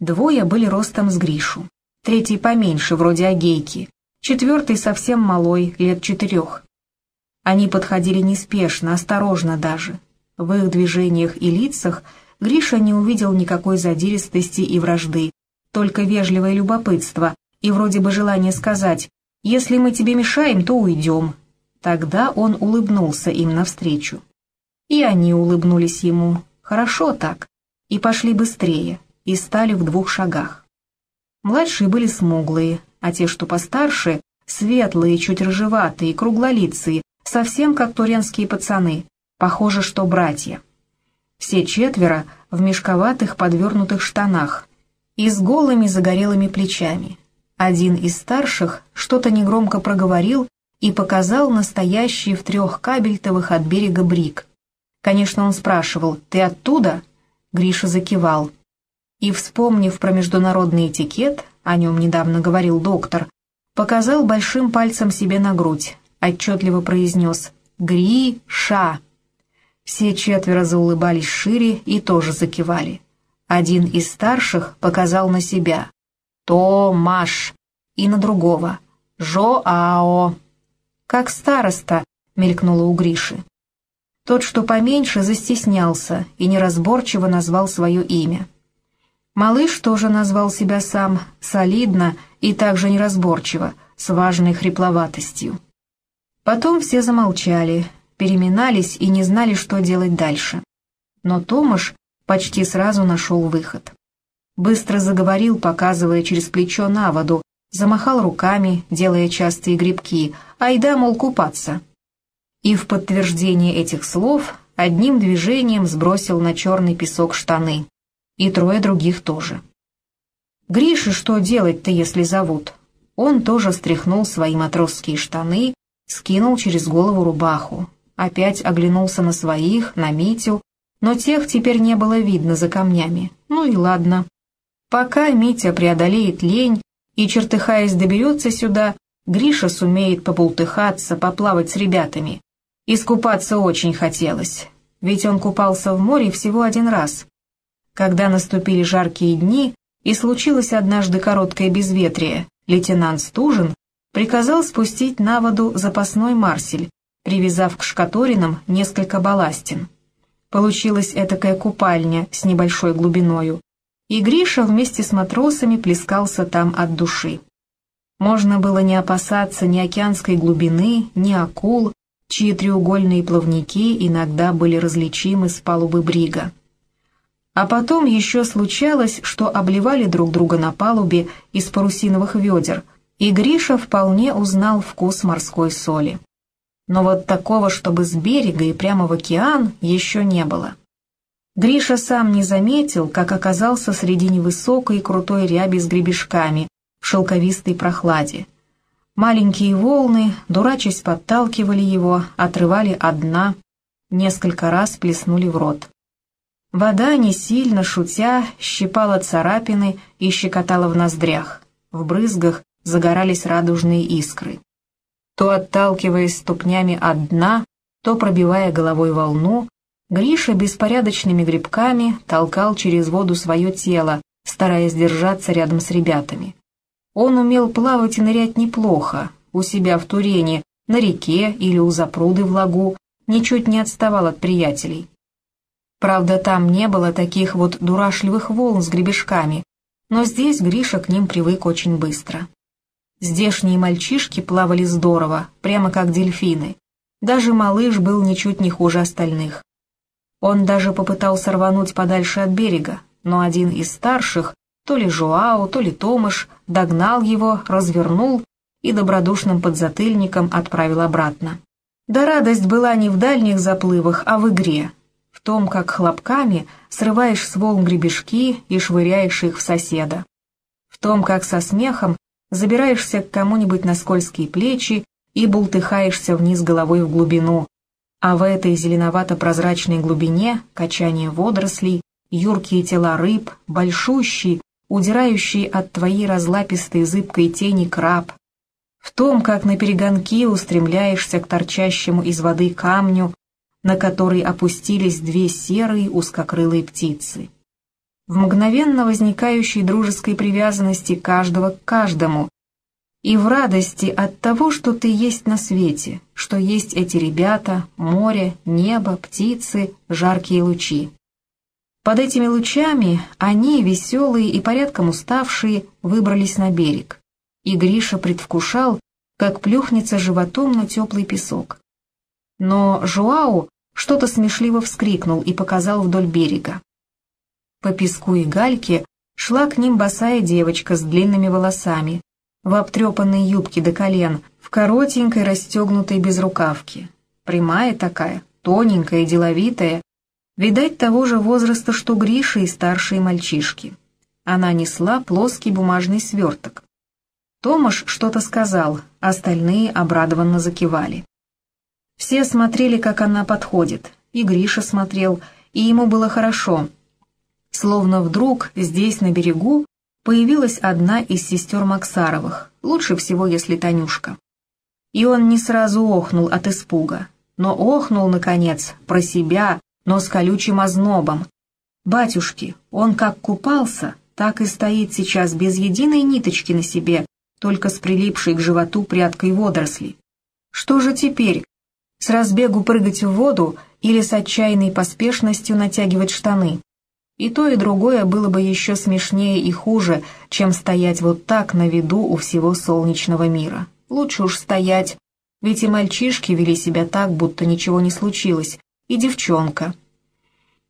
Двое были ростом с Гришу, третий поменьше, вроде Агейки, четвертый совсем малой, лет четырех. Они подходили неспешно, осторожно даже. В их движениях и лицах Гриша не увидел никакой задиристости и вражды, только вежливое любопытство и вроде бы желание сказать «если мы тебе мешаем, то уйдем». Тогда он улыбнулся им навстречу. И они улыбнулись ему, хорошо так, и пошли быстрее, и стали в двух шагах. Младшие были смуглые, а те, что постарше, светлые, чуть рыжеватые, круглолицые, совсем как туренские пацаны, похоже, что братья. Все четверо в мешковатых подвернутых штанах и с голыми загорелыми плечами. Один из старших что-то негромко проговорил и показал настоящий в трех кабельтовых от берега брик. Конечно, он спрашивал «Ты оттуда?» Гриша закивал. И, вспомнив про международный этикет, о нем недавно говорил доктор, показал большим пальцем себе на грудь, отчетливо произнес «Гри-ша». Все четверо заулыбались шире и тоже закивали. Один из старших показал на себя «То-маш» и на другого «Жо-ао». «Как староста», — мелькнуло у Гриши. Тот, что поменьше, застеснялся и неразборчиво назвал свое имя. Малыш тоже назвал себя сам, солидно и также неразборчиво, с важной хрипловатостью. Потом все замолчали, переминались и не знали, что делать дальше. Но Томаш почти сразу нашел выход. Быстро заговорил, показывая через плечо на воду, замахал руками, делая частые грибки, айда, мол, купаться. И в подтверждение этих слов одним движением сбросил на черный песок штаны. И трое других тоже. Грише что делать-то, если зовут? Он тоже стряхнул свои матросские штаны, скинул через голову рубаху, опять оглянулся на своих, на Митю, но тех теперь не было видно за камнями. Ну и ладно. Пока Митя преодолеет лень и, чертыхаясь, доберется сюда, Гриша сумеет побултыхаться, поплавать с ребятами. Искупаться очень хотелось, ведь он купался в море всего один раз. Когда наступили жаркие дни и случилось однажды короткое безветрие, лейтенант Стужин приказал спустить на воду запасной марсель, привязав к шкаторинам несколько балластин. Получилась этакая купальня с небольшой глубиною, и Гриша вместе с матросами плескался там от души. Можно было не опасаться ни океанской глубины, ни акул, чьи треугольные плавники иногда были различимы с палубы брига. А потом еще случалось, что обливали друг друга на палубе из парусиновых ведер – и Гриша вполне узнал вкус морской соли. Но вот такого, чтобы с берега и прямо в океан, еще не было. Гриша сам не заметил, как оказался среди невысокой и крутой ряби с гребешками в шелковистой прохладе. Маленькие волны, дурачась, подталкивали его, отрывали от дна, несколько раз плеснули в рот. Вода, не сильно шутя, щипала царапины и щекотала в ноздрях. В брызгах загорались радужные искры. То отталкиваясь ступнями от дна, то пробивая головой волну, Гриша беспорядочными грибками толкал через воду свое тело, стараясь держаться рядом с ребятами. Он умел плавать и нырять неплохо, у себя в Турене, на реке или у запруды в лагу, ничуть не отставал от приятелей. Правда, там не было таких вот дурашливых волн с гребешками, но здесь Гриша к ним привык очень быстро. Здешние мальчишки плавали здорово, прямо как дельфины. Даже малыш был ничуть не хуже остальных. Он даже попытался рвануть подальше от берега, но один из старших, то ли Жуао, то ли Томаш, догнал его, развернул и добродушным подзатыльником отправил обратно. Да радость была не в дальних заплывах, а в игре, том, как хлопками срываешь с волн гребешки и швыряешь их в соседа, в том, как со смехом забираешься к кому-нибудь на скользкие плечи и бултыхаешься вниз головой в глубину, а в этой зеленовато-прозрачной глубине качание водорослей, юркие тела рыб, большущий, удирающий от твоей разлапистой зыбкой тени краб, в том, как на перегонки устремляешься к торчащему из воды камню, на который опустились две серые узкокрылые птицы. в мгновенно возникающей дружеской привязанности каждого к каждому, и в радости от того, что ты есть на свете, что есть эти ребята, море, небо, птицы, жаркие лучи. Под этими лучами они, веселые и порядком уставшие, выбрались на берег, и Гриша предвкушал, как плюхнется животом на теплый песок. Но Жуау что-то смешливо вскрикнул и показал вдоль берега. По песку и гальке шла к ним босая девочка с длинными волосами, в обтрепанной юбке до колен, в коротенькой расстегнутой безрукавке. Прямая такая, тоненькая, деловитая, видать того же возраста, что Гриша и старшие мальчишки. Она несла плоский бумажный сверток. Томаш что-то сказал, остальные обрадованно закивали. Все смотрели, как она подходит, и Гриша смотрел, и ему было хорошо. Словно вдруг здесь, на берегу, появилась одна из сестер Максаровых, лучше всего, если Танюшка. И он не сразу охнул от испуга, но охнул, наконец, про себя, но с колючим ознобом. Батюшки, он как купался, так и стоит сейчас без единой ниточки на себе, только с прилипшей к животу прядкой водорослей. Что же теперь? С разбегу прыгать в воду или с отчаянной поспешностью натягивать штаны? И то, и другое было бы еще смешнее и хуже, чем стоять вот так на виду у всего солнечного мира. Лучше уж стоять, ведь и мальчишки вели себя так, будто ничего не случилось, и девчонка.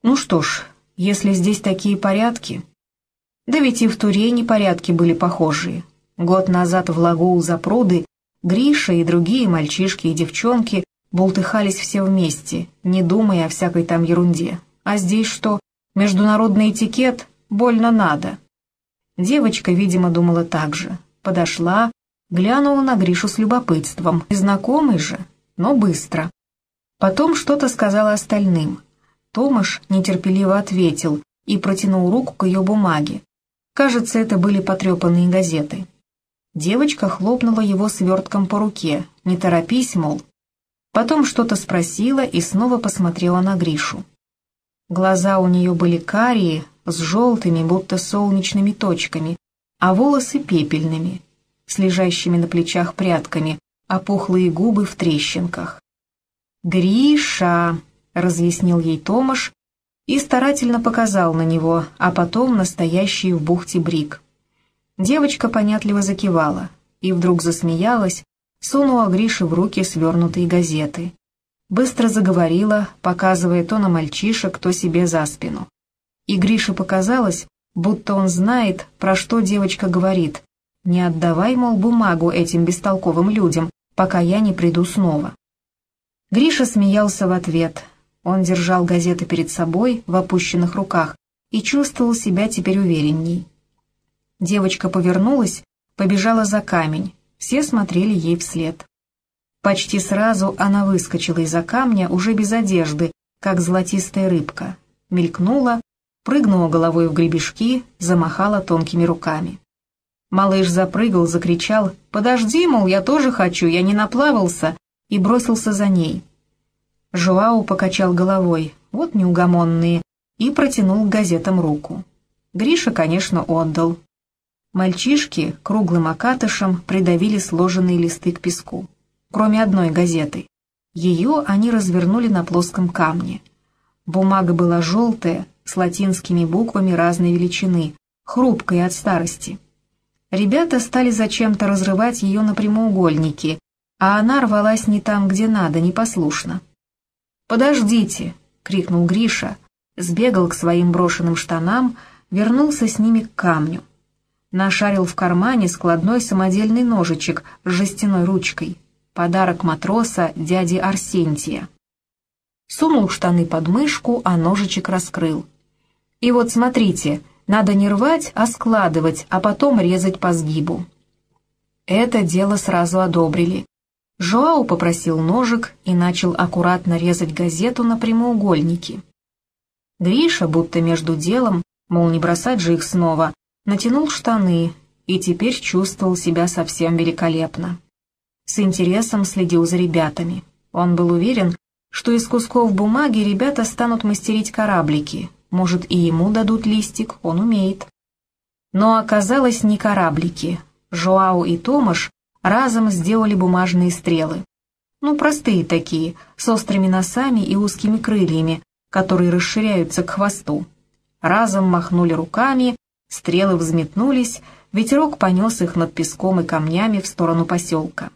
Ну что ж, если здесь такие порядки... Да ведь и в Турене порядки были похожие. Год назад в лагу за пруды Гриша и другие мальчишки и девчонки болтыхались все вместе, не думая о всякой там ерунде. А здесь что? Международный этикет больно надо. Девочка, видимо, думала так же. Подошла, глянула на Гришу с любопытством. Знакомый же, но быстро. Потом что-то сказала остальным. Томаш нетерпеливо ответил и протянул руку к ее бумаге. Кажется, это были потрепанные газеты. Девочка хлопнула его свертком по руке. «Не торопись, мол». Потом что-то спросила и снова посмотрела на Гришу. Глаза у нее были карие, с желтыми, будто солнечными точками, а волосы пепельными, с лежащими на плечах прядками, а пухлые губы в трещинках. «Гриша!» — разъяснил ей Томаш и старательно показал на него, а потом настоящий в бухте брик. Девочка понятливо закивала и вдруг засмеялась, сунула Грише в руки свернутые газеты быстро заговорила, показывая то на мальчишек, то себе за спину. И Грише показалось, будто он знает, про что девочка говорит. «Не отдавай, мол, бумагу этим бестолковым людям, пока я не приду снова». Гриша смеялся в ответ. Он держал газеты перед собой в опущенных руках и чувствовал себя теперь уверенней. Девочка повернулась, побежала за камень, все смотрели ей вслед. Почти сразу она выскочила из-за камня уже без одежды, как золотистая рыбка. Мелькнула, прыгнула головой в гребешки, замахала тонкими руками. Малыш запрыгал, закричал «Подожди, мол, я тоже хочу, я не наплавался!» и бросился за ней. Жуау покачал головой, вот неугомонные, и протянул к газетам руку. Гриша, конечно, отдал. Мальчишки круглым окатышем придавили сложенные листы к песку кроме одной газеты. Ее они развернули на плоском камне. Бумага была желтая, с латинскими буквами разной величины, хрупкая от старости. Ребята стали зачем-то разрывать ее на прямоугольники, а она рвалась не там, где надо, непослушно. «Подождите!» — крикнул Гриша, сбегал к своим брошенным штанам, вернулся с ними к камню. Нашарил в кармане складной самодельный ножичек с жестяной ручкой, подарок матроса дяди Арсентия. Сунул штаны под мышку, а ножичек раскрыл. И вот смотрите, надо не рвать, а складывать, а потом резать по сгибу. Это дело сразу одобрили. Жоау попросил ножик и начал аккуратно резать газету на прямоугольники. Гриша, будто между делом, мол, не бросать же их снова, натянул штаны и теперь чувствовал себя совсем великолепно с интересом следил за ребятами. Он был уверен, что из кусков бумаги ребята станут мастерить кораблики, Может, и ему дадут листик, он умеет. Но оказалось не кораблики. Жоау и Томаш разом сделали бумажные стрелы. Ну, простые такие, с острыми носами и узкими крыльями, которые расширяются к хвосту. Разом махнули руками, стрелы взметнулись, ветерок понес их над песком и камнями в сторону поселка.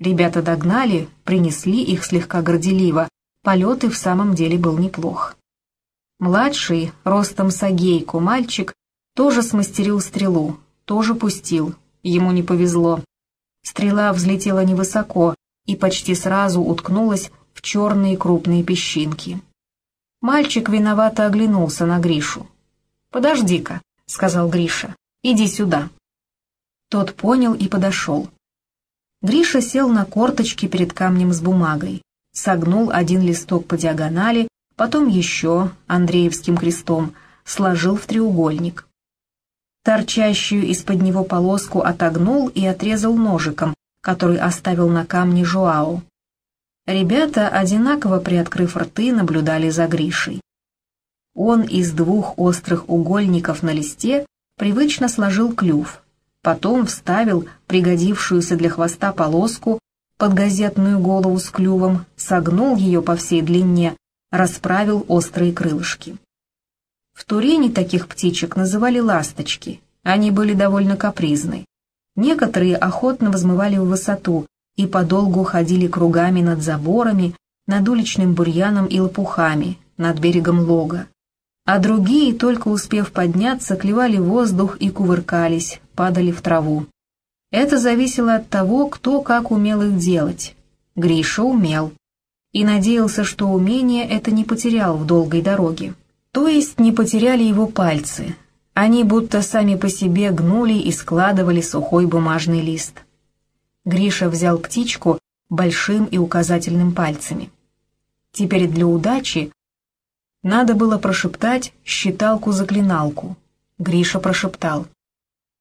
Ребята догнали, принесли их слегка горделиво, полет и в самом деле был неплох. Младший, ростом с агейку, мальчик, тоже смастерил стрелу, тоже пустил, ему не повезло. Стрела взлетела невысоко и почти сразу уткнулась в черные крупные песчинки. Мальчик виновато оглянулся на Гришу. «Подожди-ка», — сказал Гриша, — «иди сюда». Тот понял и подошел. Гриша сел на корточки перед камнем с бумагой, согнул один листок по диагонали, потом еще, Андреевским крестом, сложил в треугольник. Торчащую из-под него полоску отогнул и отрезал ножиком, который оставил на камне Жуау. Ребята, одинаково приоткрыв рты, наблюдали за Гришей. Он из двух острых угольников на листе привычно сложил клюв, потом вставил пригодившуюся для хвоста полоску под газетную голову с клювом, согнул ее по всей длине, расправил острые крылышки. В Турене таких птичек называли ласточки, они были довольно капризны. Некоторые охотно взмывали в высоту и подолгу ходили кругами над заборами, над уличным бурьяном и лопухами, над берегом лога а другие, только успев подняться, клевали воздух и кувыркались, падали в траву. Это зависело от того, кто как умел их делать. Гриша умел. И надеялся, что умение это не потерял в долгой дороге. То есть не потеряли его пальцы. Они будто сами по себе гнули и складывали сухой бумажный лист. Гриша взял птичку большим и указательным пальцами. Теперь для удачи надо было прошептать считалку-заклиналку. Гриша прошептал.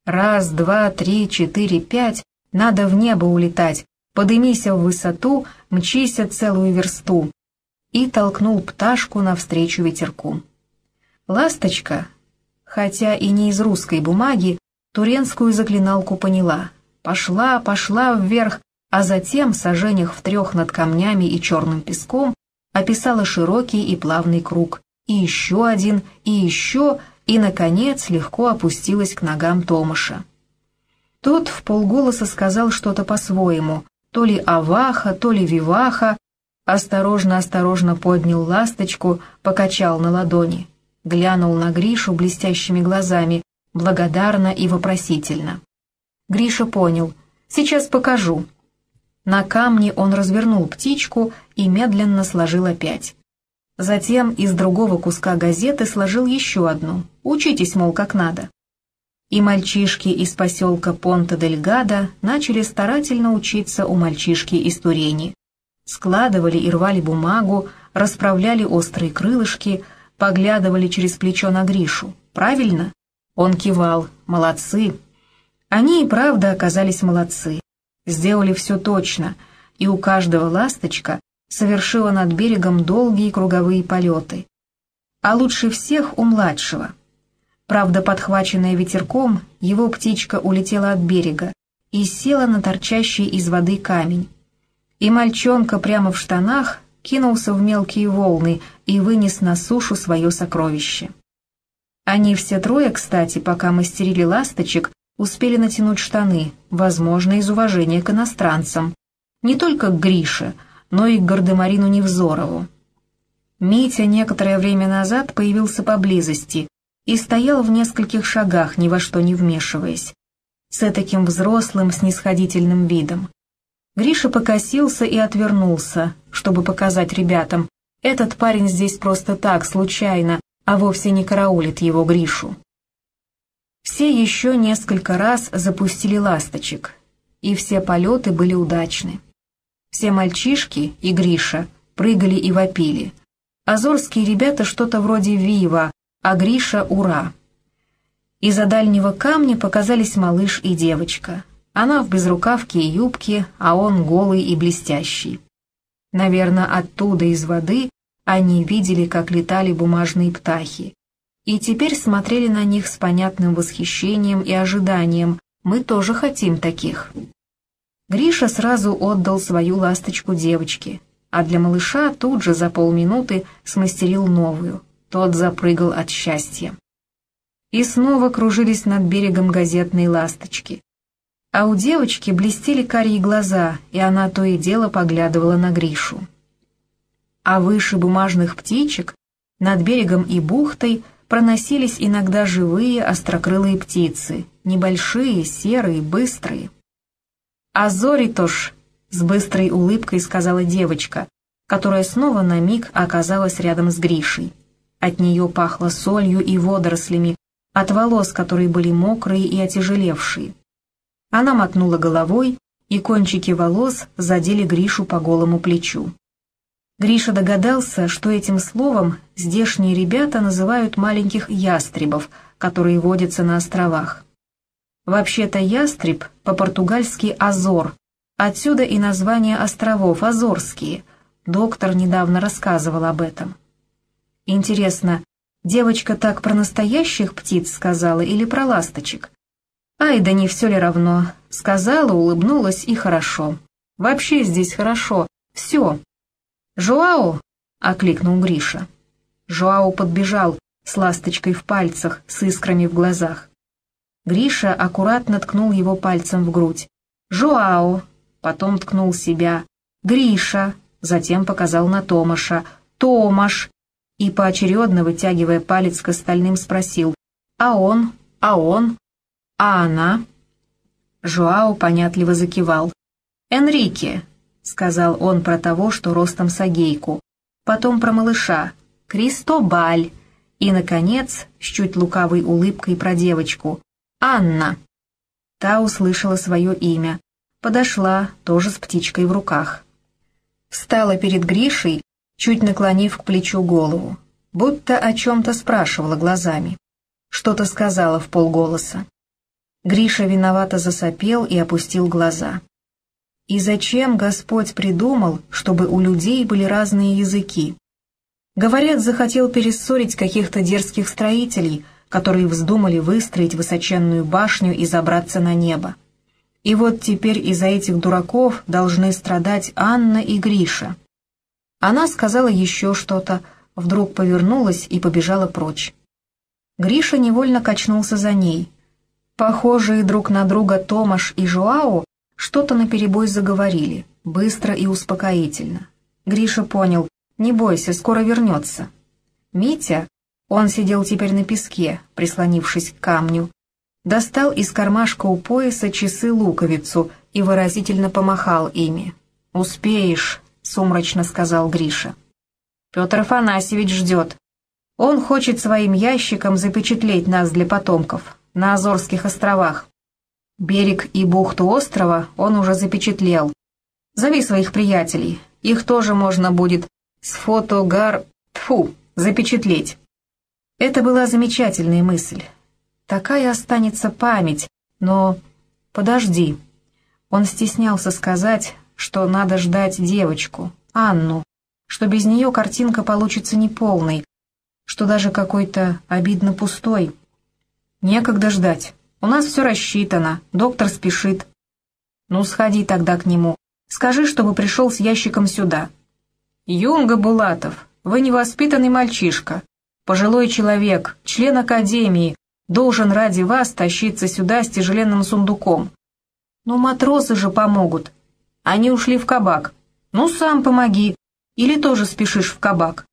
«Раз, два, три, четыре, пять, надо в небо улетать, подымися в высоту, мчися целую версту». И толкнул пташку навстречу ветерку. Ласточка, хотя и не из русской бумаги, туренскую заклиналку поняла. Пошла, пошла вверх, а затем, сожжениях в трех над камнями и черным песком, описала широкий и плавный круг, и еще один, и еще, и, наконец, легко опустилась к ногам Томаша. Тот в полголоса сказал что-то по-своему, то ли аваха, то ли виваха, осторожно-осторожно поднял ласточку, покачал на ладони, глянул на Гришу блестящими глазами, благодарно и вопросительно. Гриша понял, сейчас покажу, на камне он развернул птичку и медленно сложил опять. Затем из другого куска газеты сложил еще одну. Учитесь, мол, как надо. И мальчишки из поселка Понта-дель-Гада начали старательно учиться у мальчишки из Турени. Складывали и рвали бумагу, расправляли острые крылышки, поглядывали через плечо на Гришу. Правильно? Он кивал. Молодцы. Они и правда оказались молодцы сделали все точно, и у каждого ласточка совершила над берегом долгие круговые полеты. А лучше всех у младшего. Правда, подхваченная ветерком, его птичка улетела от берега и села на торчащий из воды камень. И мальчонка прямо в штанах кинулся в мелкие волны и вынес на сушу свое сокровище. Они все трое, кстати, пока мастерили ласточек, успели натянуть штаны, возможно, из уважения к иностранцам. Не только к Грише, но и к Гардемарину Невзорову. Митя некоторое время назад появился поблизости и стоял в нескольких шагах, ни во что не вмешиваясь, с таким взрослым снисходительным видом. Гриша покосился и отвернулся, чтобы показать ребятам, этот парень здесь просто так, случайно, а вовсе не караулит его Гришу. Все еще несколько раз запустили ласточек, и все полеты были удачны. Все мальчишки и Гриша прыгали и вопили. Азорские ребята что-то вроде «Вива», а Гриша «Ура». Из-за дальнего камня показались малыш и девочка. Она в безрукавке и юбке, а он голый и блестящий. Наверное, оттуда из воды Они видели, как летали бумажные птахи. И теперь смотрели на них с понятным восхищением и ожиданием. Мы тоже хотим таких. Гриша сразу отдал свою ласточку девочке, а для малыша тут же за полминуты смастерил новую. Тот запрыгал от счастья. И снова кружились над берегом газетные ласточки. А у девочки блестели карие глаза, и она то и дело поглядывала на Гришу. А выше бумажных птичек, над берегом и бухтой, проносились иногда живые острокрылые птицы, небольшие, серые, быстрые. «А зори-то ж!» — с быстрой улыбкой сказала девочка, которая снова на миг оказалась рядом с Гришей. От нее пахло солью и водорослями, от волос, которые были мокрые и отяжелевшие. Она мотнула головой, и кончики волос задели Гришу по голому плечу. Гриша догадался, что этим словом здешние ребята называют маленьких ястребов, которые водятся на островах. Вообще-то ястреб по-португальски «азор», отсюда и название островов «азорские», доктор недавно рассказывал об этом. Интересно, девочка так про настоящих птиц сказала или про ласточек? Ай, да не все ли равно. Сказала, улыбнулась и хорошо. Вообще здесь хорошо. Все. «Жуау!» — окликнул Гриша. Жуау подбежал с ласточкой в пальцах, с искрами в глазах. Гриша аккуратно ткнул его пальцем в грудь. «Жуау!» Потом ткнул себя. «Гриша!» Затем показал на Томаша. «Томаш!» И поочередно, вытягивая палец к остальным, спросил. «А он? А он? А она?» Жуау понятливо закивал. «Энрике!» — сказал он про того, что ростом с агейку. Потом про малыша. «Кристобаль!» И, наконец, с чуть лукавой улыбкой про девочку. «Анна!» Та услышала свое имя. Подошла, тоже с птичкой в руках. Встала перед Гришей, чуть наклонив к плечу голову, будто о чем-то спрашивала глазами. Что-то сказала в полголоса. Гриша виновато засопел и опустил глаза. И зачем Господь придумал, чтобы у людей были разные языки? Говорят, захотел перессорить каких-то дерзких строителей, которые вздумали выстроить высоченную башню и забраться на небо. И вот теперь из-за этих дураков должны страдать Анна и Гриша. Она сказала еще что-то, вдруг повернулась и побежала прочь. Гриша невольно качнулся за ней. Похожие друг на друга Томаш и Жуао что-то наперебой заговорили, быстро и успокоительно. Гриша понял, не бойся, скоро вернется. Митя, он сидел теперь на песке, прислонившись к камню, достал из кармашка у пояса часы-луковицу и выразительно помахал ими. «Успеешь», — сумрачно сказал Гриша. «Петр Афанасьевич ждет. Он хочет своим ящиком запечатлеть нас для потомков на Азорских островах. Берег и бухту острова он уже запечатлел. Зови своих приятелей, их тоже можно будет с фотогар... Тфу, запечатлеть». Это была замечательная мысль. Такая останется память, но... Подожди. Он стеснялся сказать, что надо ждать девочку, Анну, что без нее картинка получится неполной, что даже какой-то обидно пустой. Некогда ждать. У нас все рассчитано, доктор спешит. Ну, сходи тогда к нему. Скажи, чтобы пришел с ящиком сюда. Юнга Булатов, вы невоспитанный мальчишка. Пожилой человек, член академии, должен ради вас тащиться сюда с тяжеленным сундуком. Ну, матросы же помогут. Они ушли в кабак. Ну, сам помоги. Или тоже спешишь в кабак.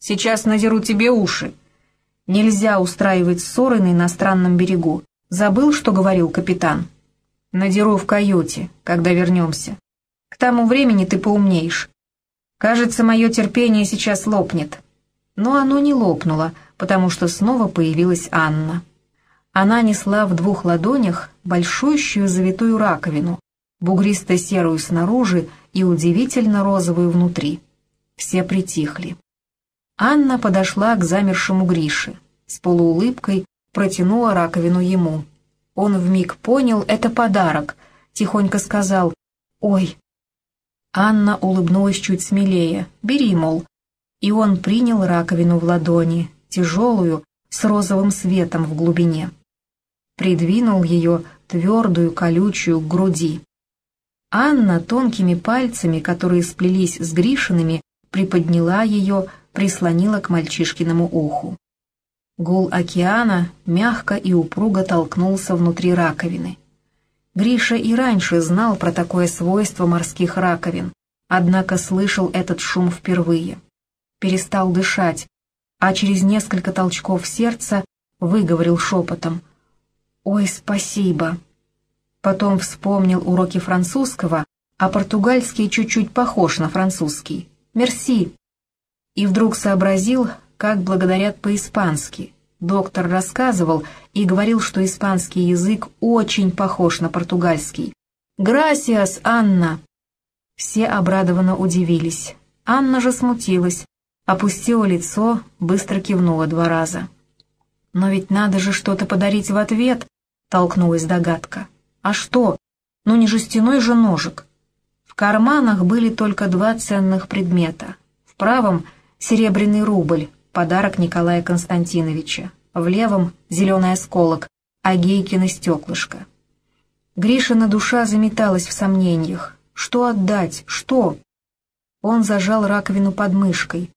Сейчас надеру тебе уши. Нельзя устраивать ссоры на иностранном берегу. Забыл, что говорил капитан? Надеру в каюте, когда вернемся. К тому времени ты поумнеешь. Кажется, мое терпение сейчас лопнет. Но оно не лопнуло, потому что снова появилась Анна. Она несла в двух ладонях большущую завитую раковину, бугристо-серую снаружи и удивительно розовую внутри. Все притихли. Анна подошла к замершему Грише, с полуулыбкой протянула раковину ему. Он вмиг понял, это подарок, тихонько сказал «Ой». Анна улыбнулась чуть смелее. «Бери, мол». и он принял раковину в ладони, тяжелую, с розовым светом в глубине. Придвинул ее, твердую, колючую, к груди. Анна тонкими пальцами, которые сплелись с Гришиными, приподняла ее, прислонила к мальчишкиному уху. Гул океана мягко и упруго толкнулся внутри раковины. Гриша и раньше знал про такое свойство морских раковин, однако слышал этот шум впервые. Перестал дышать, а через несколько толчков сердца выговорил шепотом «Ой, спасибо!» Потом вспомнил уроки французского, а португальский чуть-чуть похож на французский. «Мерси!» И вдруг сообразил, как благодарят по-испански. Доктор рассказывал и говорил, что испанский язык очень похож на португальский. «Грасиас, Анна!» Все обрадованно удивились. Анна же смутилась, опустила лицо, быстро кивнула два раза. «Но ведь надо же что-то подарить в ответ», — толкнулась догадка. «А что? Ну не жестяной же ножик». В карманах были только два ценных предмета. В правом — серебряный рубль, подарок Николая Константиновича. В левом — зеленый осколок, а Гейкино стеклышко. Гришина душа заметалась в сомнениях. Что отдать? Что? Он зажал раковину под мышкой,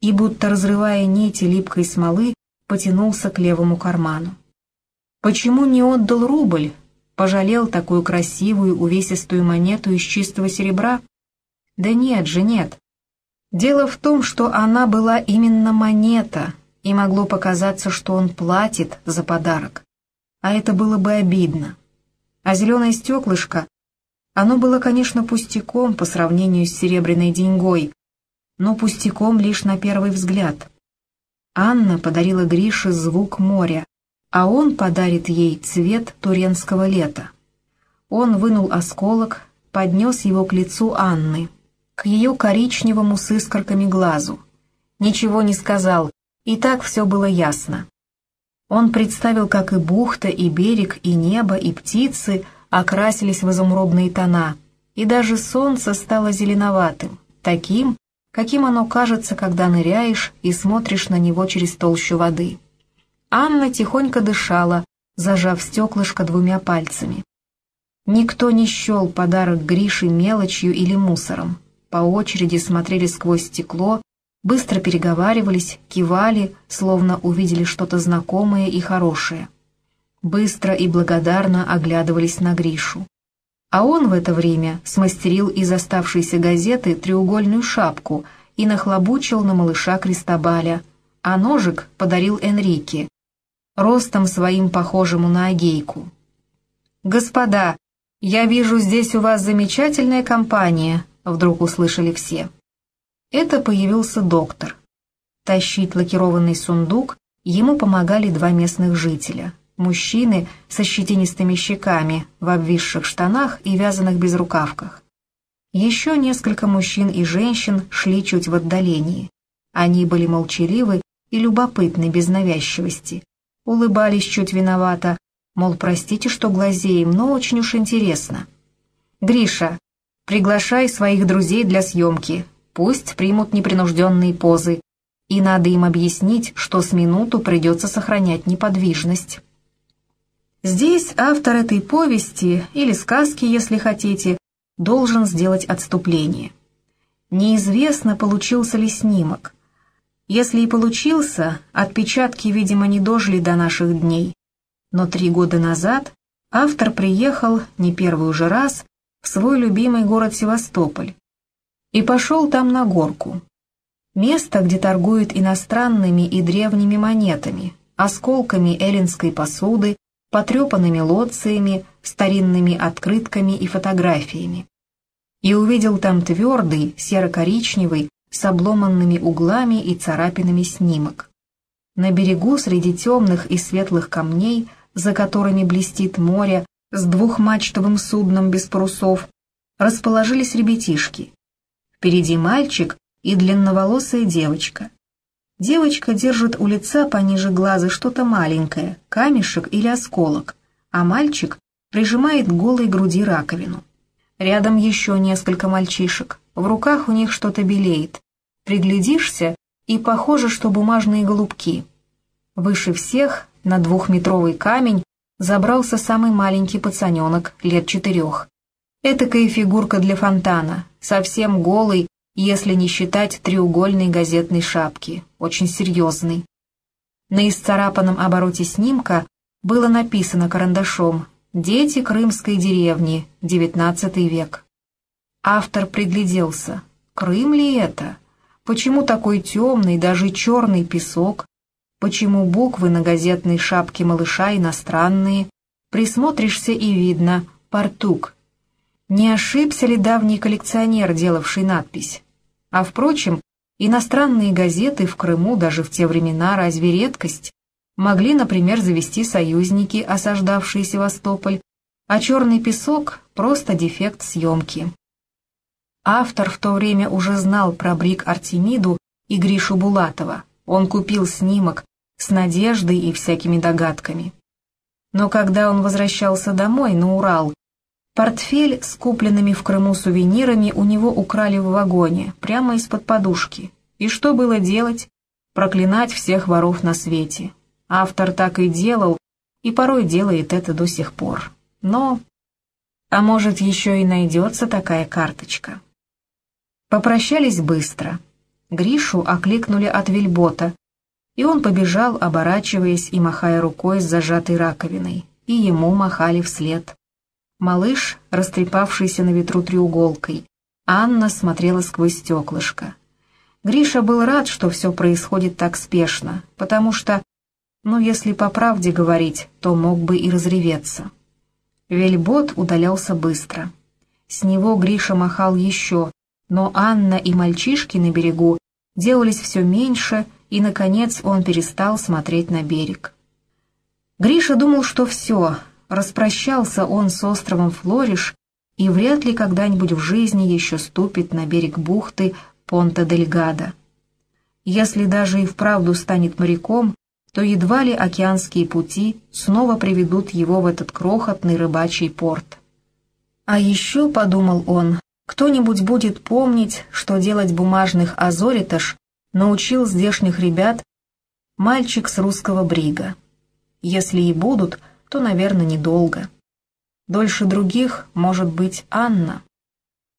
и, будто разрывая нити липкой смолы, потянулся к левому карману. Почему не отдал рубль? Пожалел такую красивую увесистую монету из чистого серебра? Да нет же, нет. Дело в том, что она была именно монета, и могло показаться, что он платит за подарок. А это было бы обидно. А зеленое стеклышко, оно было, конечно, пустяком по сравнению с серебряной деньгой, но пустяком лишь на первый взгляд. Анна подарила Грише звук моря, а он подарит ей цвет туренского лета. Он вынул осколок, поднес его к лицу Анны, к ее коричневому с искорками глазу. Ничего не сказал, и так все было ясно. Он представил, как и бухта, и берег, и небо, и птицы окрасились в изумрудные тона, и даже солнце стало зеленоватым, таким, каким оно кажется, когда ныряешь и смотришь на него через толщу воды. Анна тихонько дышала, зажав стеклышко двумя пальцами. Никто не счел подарок Грише мелочью или мусором. По очереди смотрели сквозь стекло, быстро переговаривались, кивали, словно увидели что-то знакомое и хорошее. Быстро и благодарно оглядывались на Гришу. А он в это время смастерил из оставшейся газеты треугольную шапку и нахлобучил на малыша Кристобаля, а ножик подарил Энрике, ростом своим похожему на агейку. «Господа, я вижу, здесь у вас замечательная компания», — вдруг услышали все. Это появился доктор. Тащить лакированный сундук ему помогали два местных жителя — мужчины со щетинистыми щеками в обвисших штанах и вязаных безрукавках. Еще несколько мужчин и женщин шли чуть в отдалении. Они были молчаливы и любопытны без навязчивости, улыбались чуть виновато, мол, простите, что глазеем, но очень уж интересно. «Гриша, приглашай своих друзей для съемки, пусть примут непринужденные позы, и надо им объяснить, что с минуту придется сохранять неподвижность». Здесь автор этой повести, или сказки, если хотите, должен сделать отступление. Неизвестно, получился ли снимок. Если и получился, отпечатки, видимо, не дожили до наших дней. Но три года назад автор приехал, не первый уже раз, в свой любимый город Севастополь и пошел там на горку. Место, где торгуют иностранными и древними монетами, осколками эллинской посуды, потрепанными лоциями, старинными открытками и фотографиями. И увидел там твердый, серо-коричневый, с обломанными углами и царапинами снимок. На берегу среди темных и светлых камней, за которыми блестит море с двухмачтовым судном без парусов, расположились ребятишки. Впереди мальчик и длинноволосая девочка. Девочка держит у лица пониже глаза что-то маленькое, камешек или осколок, а мальчик прижимает к голой груди раковину. Рядом еще несколько мальчишек, в руках у них что-то белеет. Приглядишься, и похоже, что бумажные голубки. Выше всех, на двухметровый камень, забрался самый маленький пацаненок лет четырех. Этакая фигурка для фонтана, совсем голый, если не считать треугольной газетной шапки, очень серьезный. На исцарапанном обороте снимка было написано карандашом «Дети крымской деревни, XIX век». Автор пригляделся. Крым ли это? Почему такой темный, даже черный песок? Почему буквы на газетной шапке малыша иностранные? Присмотришься и видно «Портук». Не ошибся ли давний коллекционер, делавший надпись? А впрочем, иностранные газеты в Крыму даже в те времена разве редкость? Могли, например, завести союзники, осаждавшие Севастополь, а черный песок — просто дефект съемки. Автор в то время уже знал про Брик Артемиду и Гришу Булатова. Он купил снимок с надеждой и всякими догадками. Но когда он возвращался домой, на Урал, портфель с купленными в Крыму сувенирами у него украли в вагоне, прямо из-под подушки. И что было делать? Проклинать всех воров на свете. Автор так и делал, и порой делает это до сих пор. Но... А может, еще и найдется такая карточка. Попрощались быстро. Гришу окликнули от вельбота, и он побежал, оборачиваясь и махая рукой с зажатой раковиной, и ему махали вслед. Малыш, растрепавшийся на ветру треуголкой, Анна смотрела сквозь стеклышко. Гриша был рад, что все происходит так спешно, потому что но если по правде говорить, то мог бы и разреветься. Вельбот удалялся быстро. С него Гриша махал еще, но Анна и мальчишки на берегу делались все меньше, и, наконец, он перестал смотреть на берег. Гриша думал, что все, распрощался он с островом Флориш и вряд ли когда-нибудь в жизни еще ступит на берег бухты Понта-дель-Гада. Если даже и вправду станет моряком, то едва ли океанские пути снова приведут его в этот крохотный рыбачий порт. А еще, подумал он, кто-нибудь будет помнить, что делать бумажных азоритаж научил здешних ребят мальчик с русского брига. Если и будут, то, наверное, недолго. Дольше других, может быть, Анна.